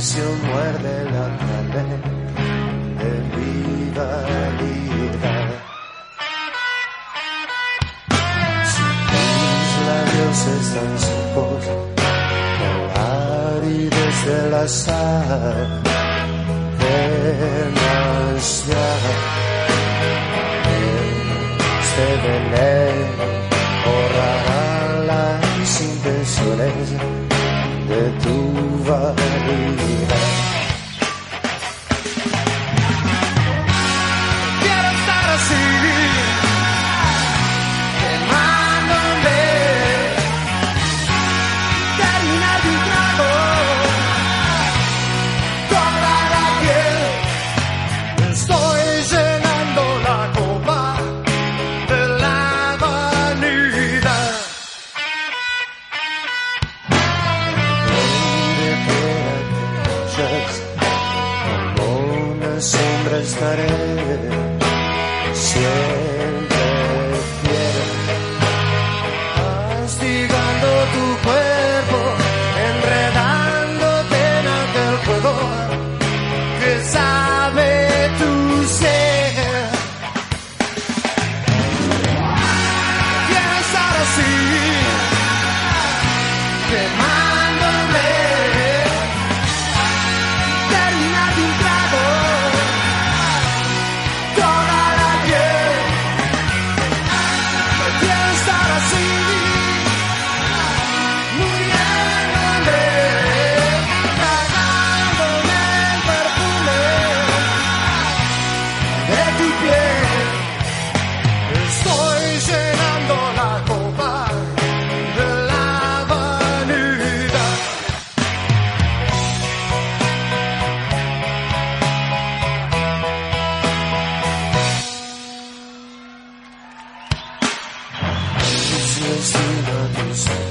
prisión muerde la pared de rivalidad. Si tus labios están secos por áridos del azar, demasiado se deleita, borrará las intenciones. dove tu vai.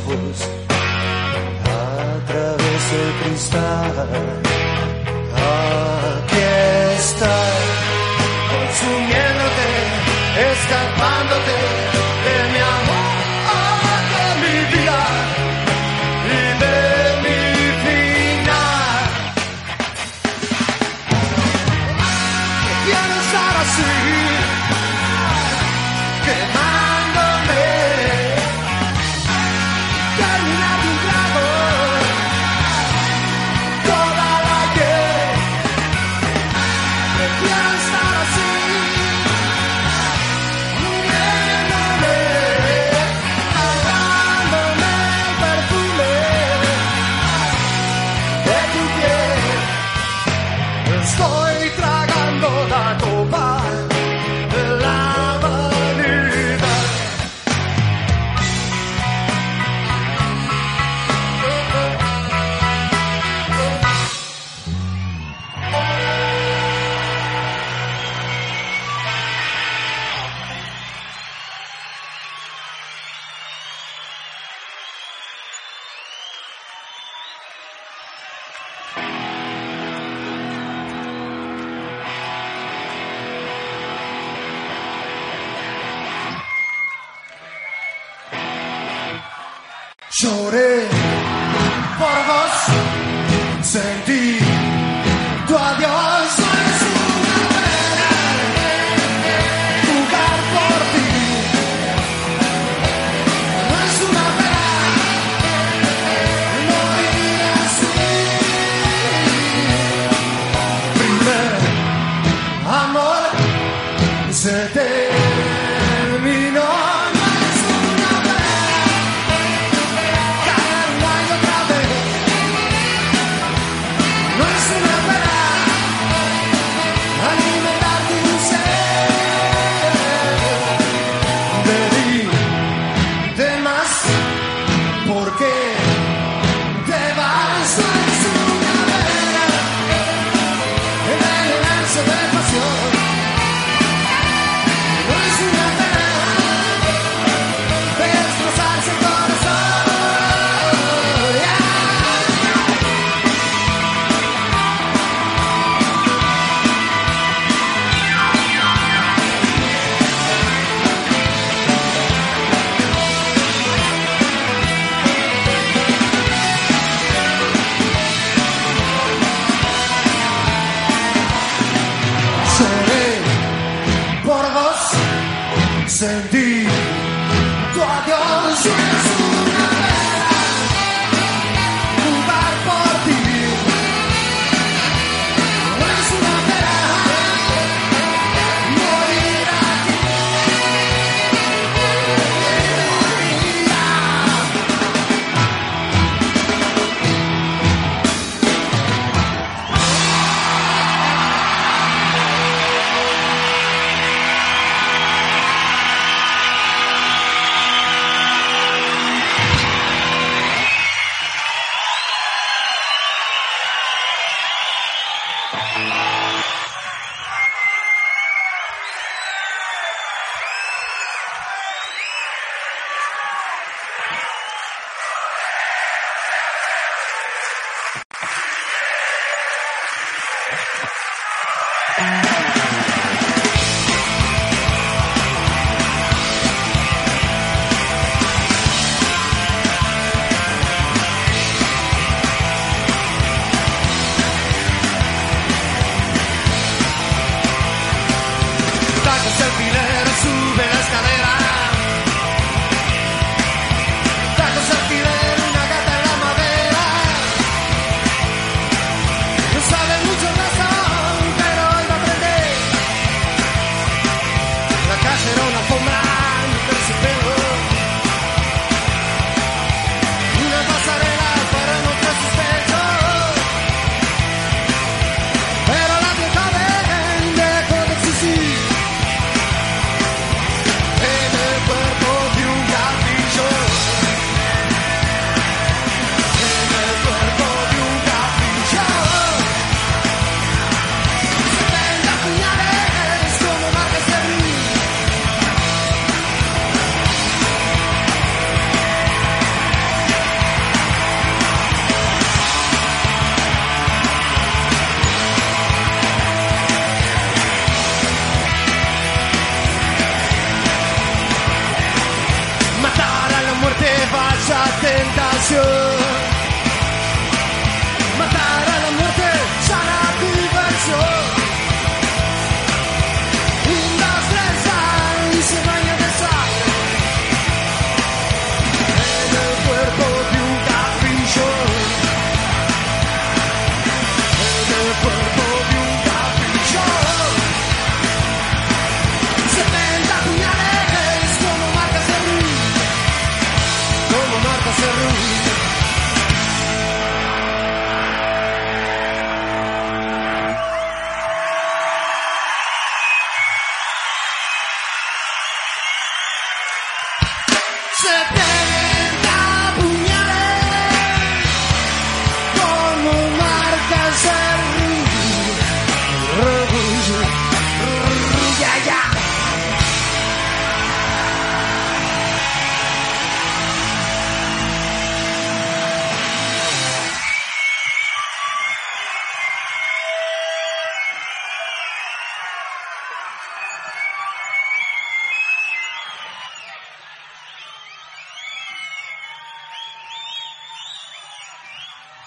ojos a través del cristal.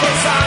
cause I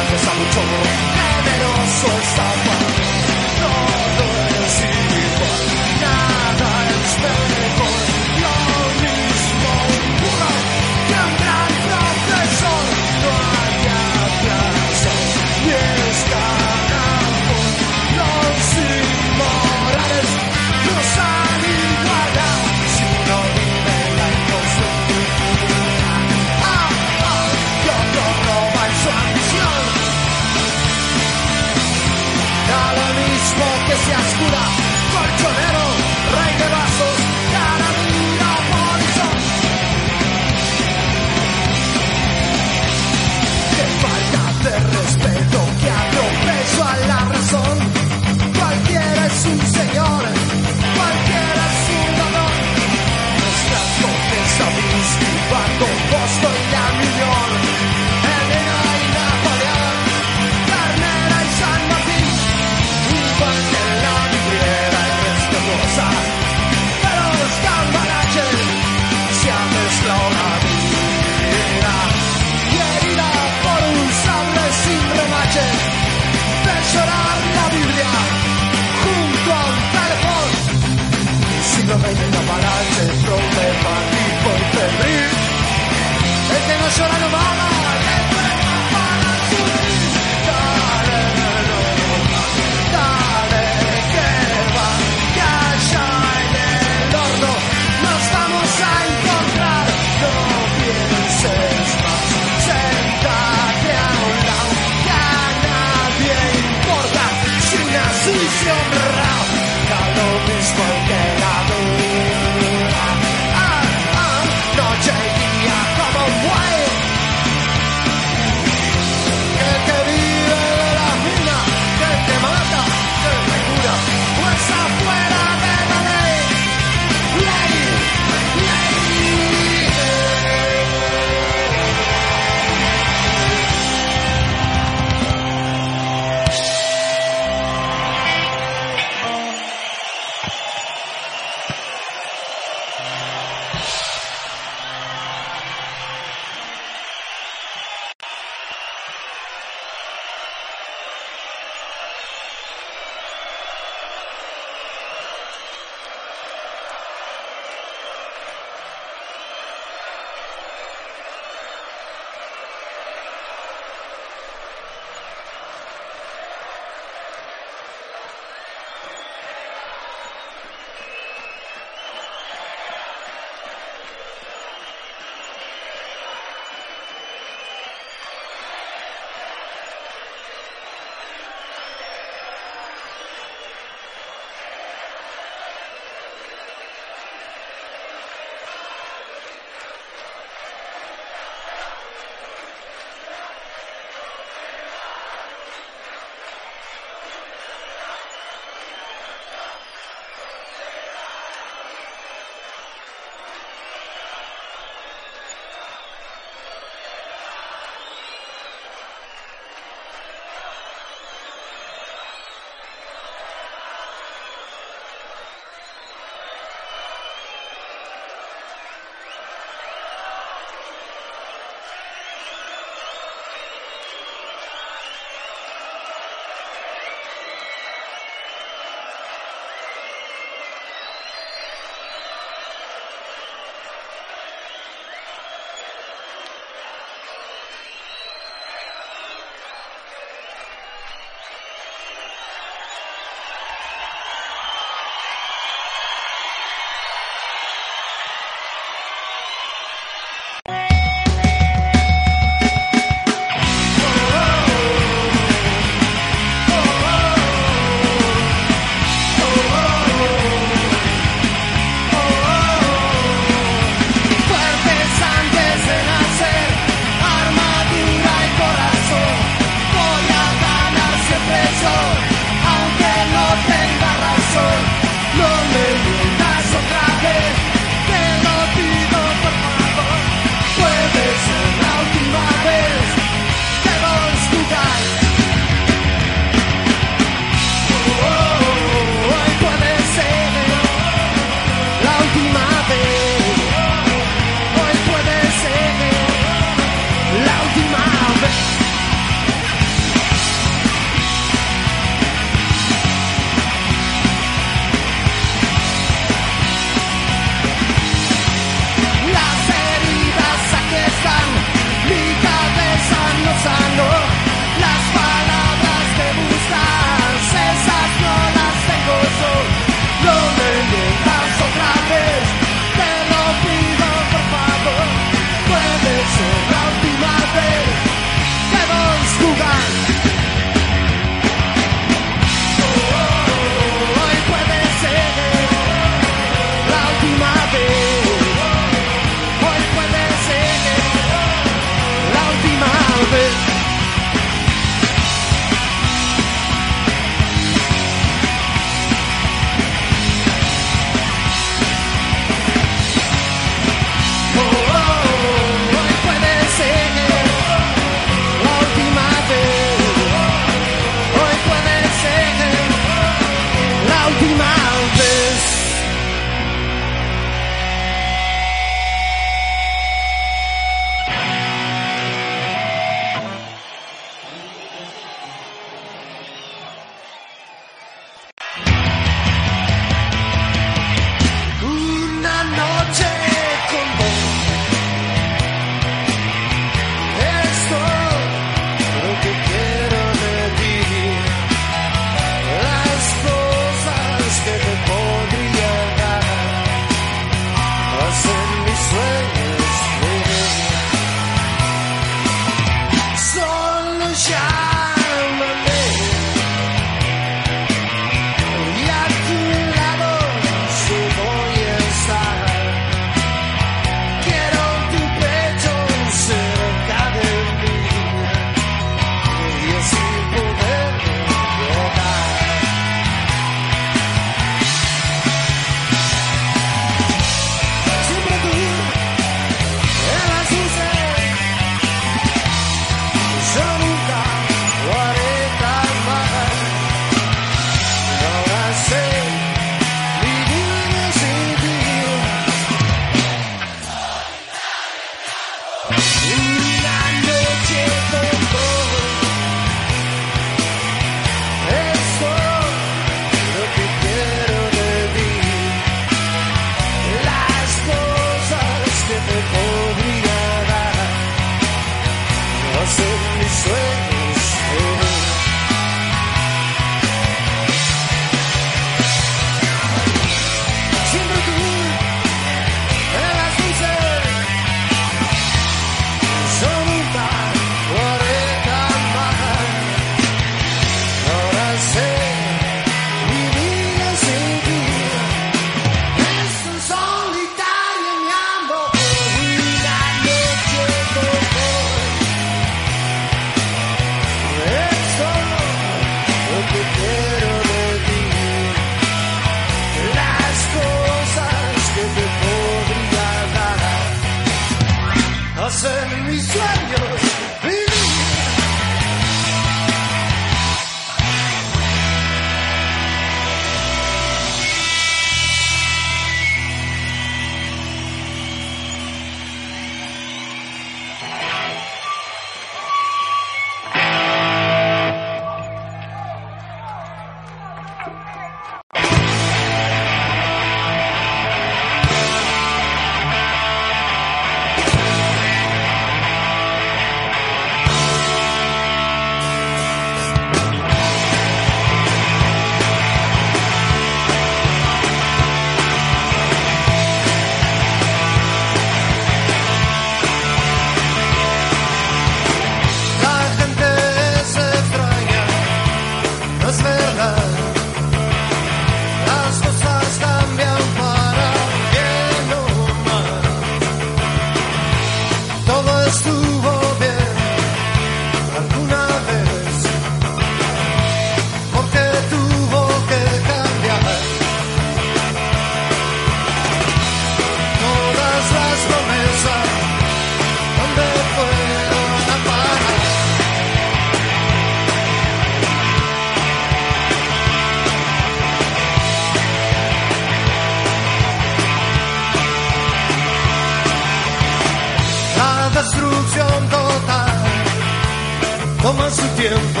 toman su tiempo.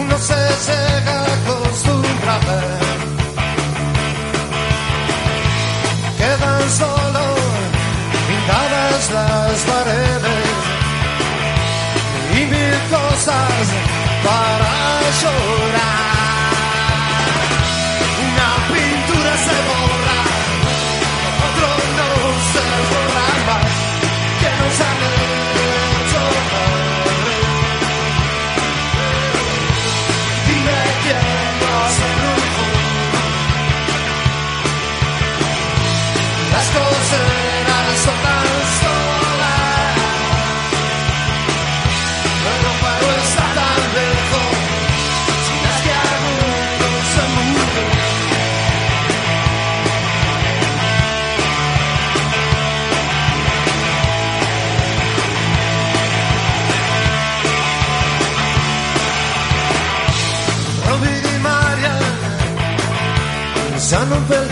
Uno se llega a acostumbrar. Quedan solo pintadas las paredes y mil cosas para llorar. Una pintura se borra, otro no se borra más. Que no sale I don't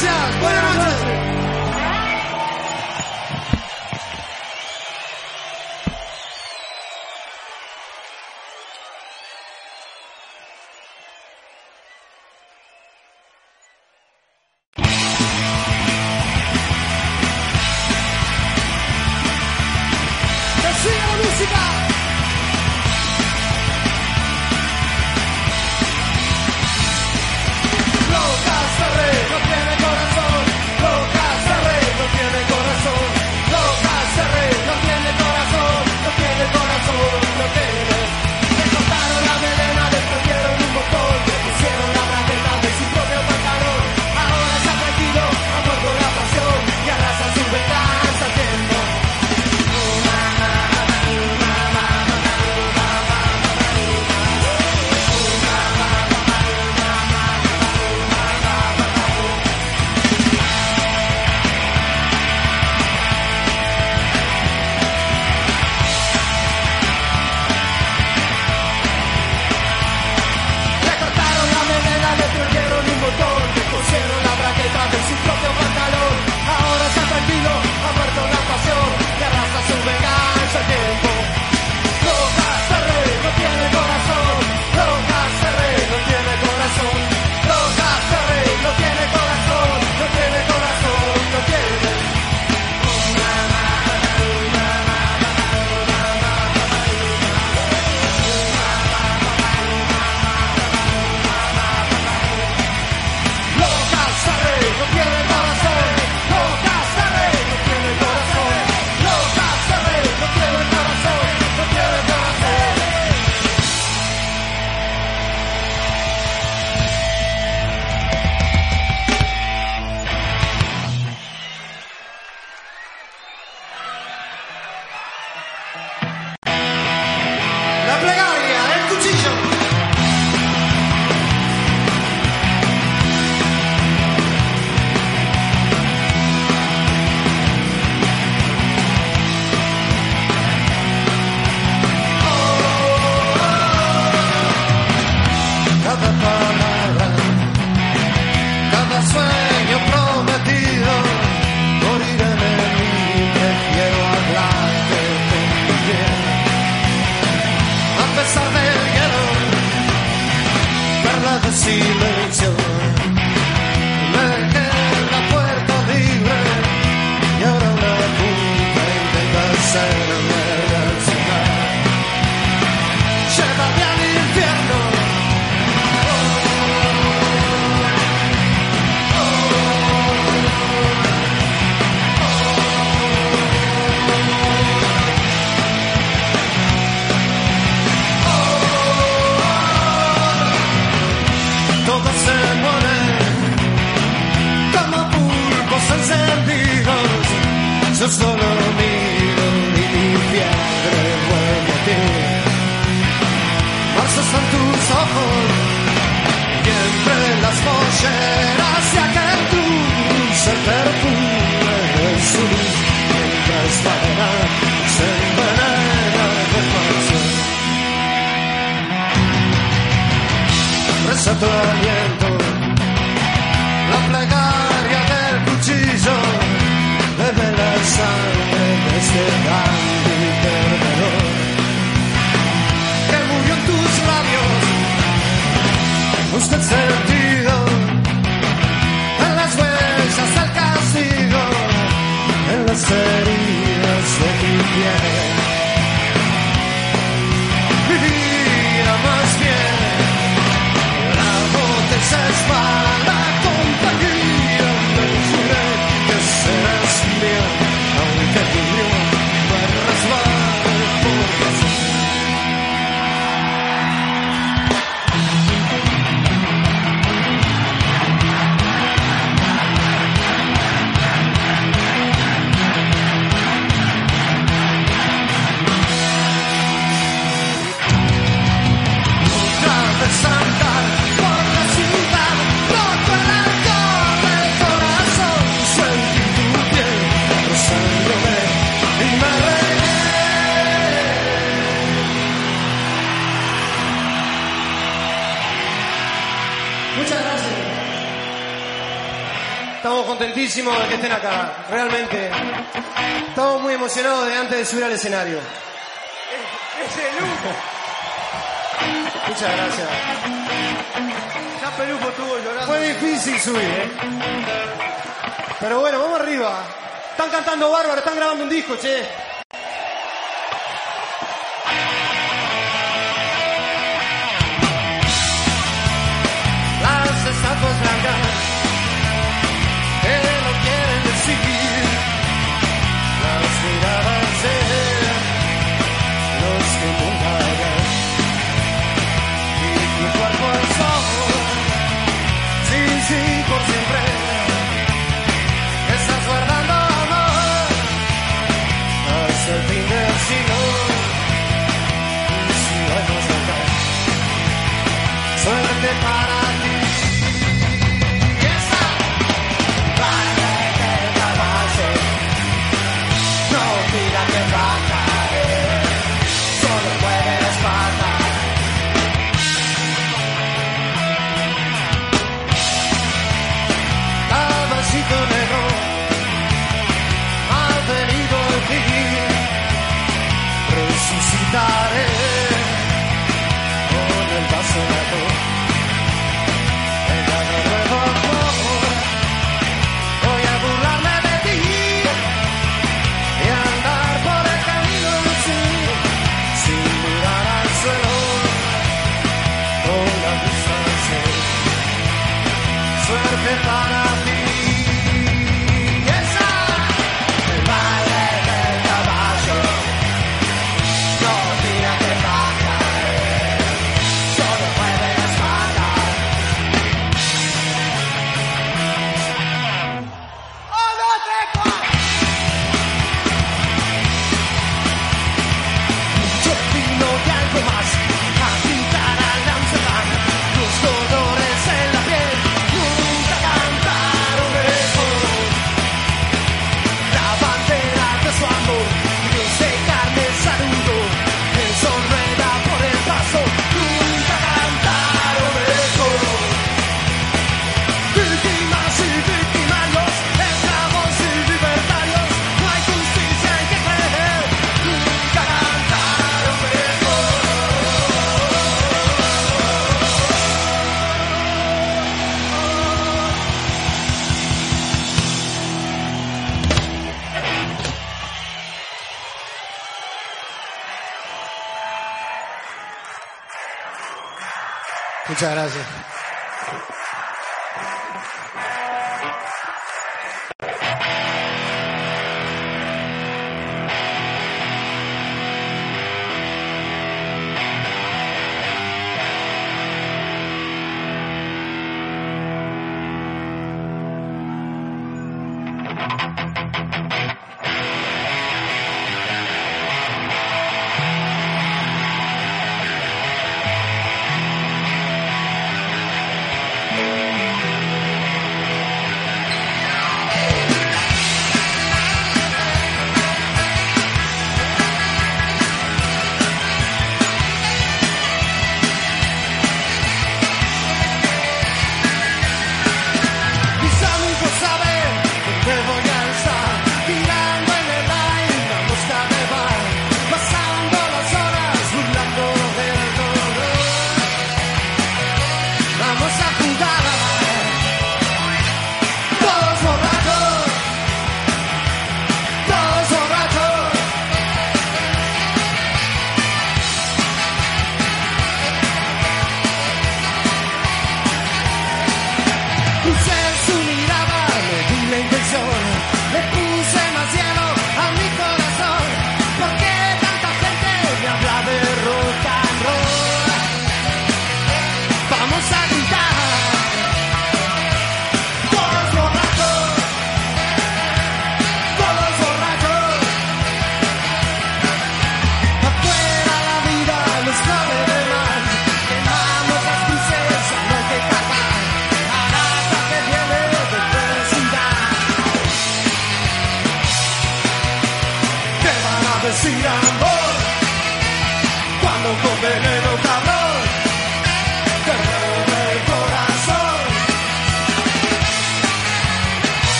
Gracias. Buenas acá. Realmente estamos muy emocionados de antes de subir al escenario. Es, el lujo. Muchas gracias. Ya Pelujo estuvo llorando. Fue difícil subir, ¿eh? Pero bueno, vamos arriba. Están cantando bárbaro, están grabando un disco, che. para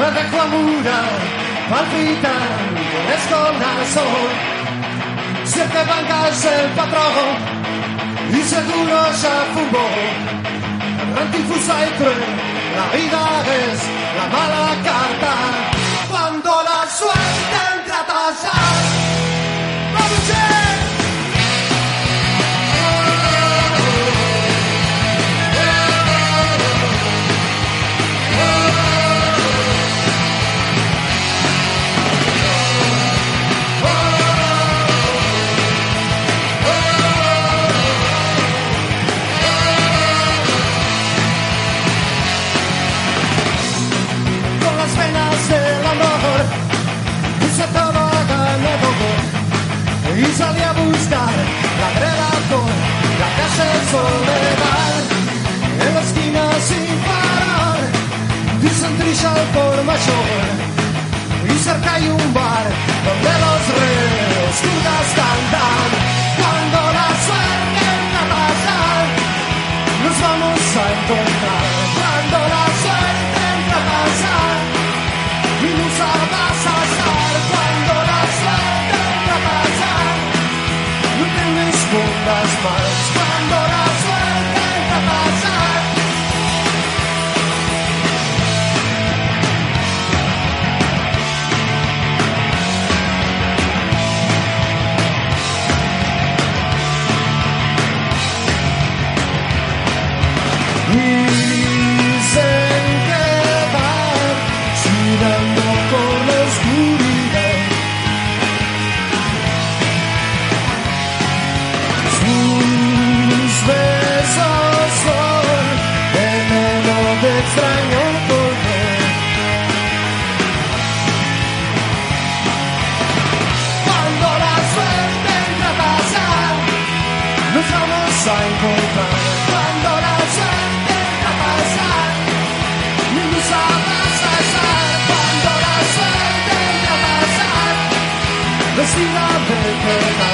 nueve clamuran, palpitan con el corazón. Siete bancas el patrón y seguro ya fumó. Antifusa y cruel, la vida es la mala carta. Cuando la suerte trata soledad, en la esquina sin parar, dicen trilla por mayor, y cerca hay un bar donde los reos judas cantan. see the paper.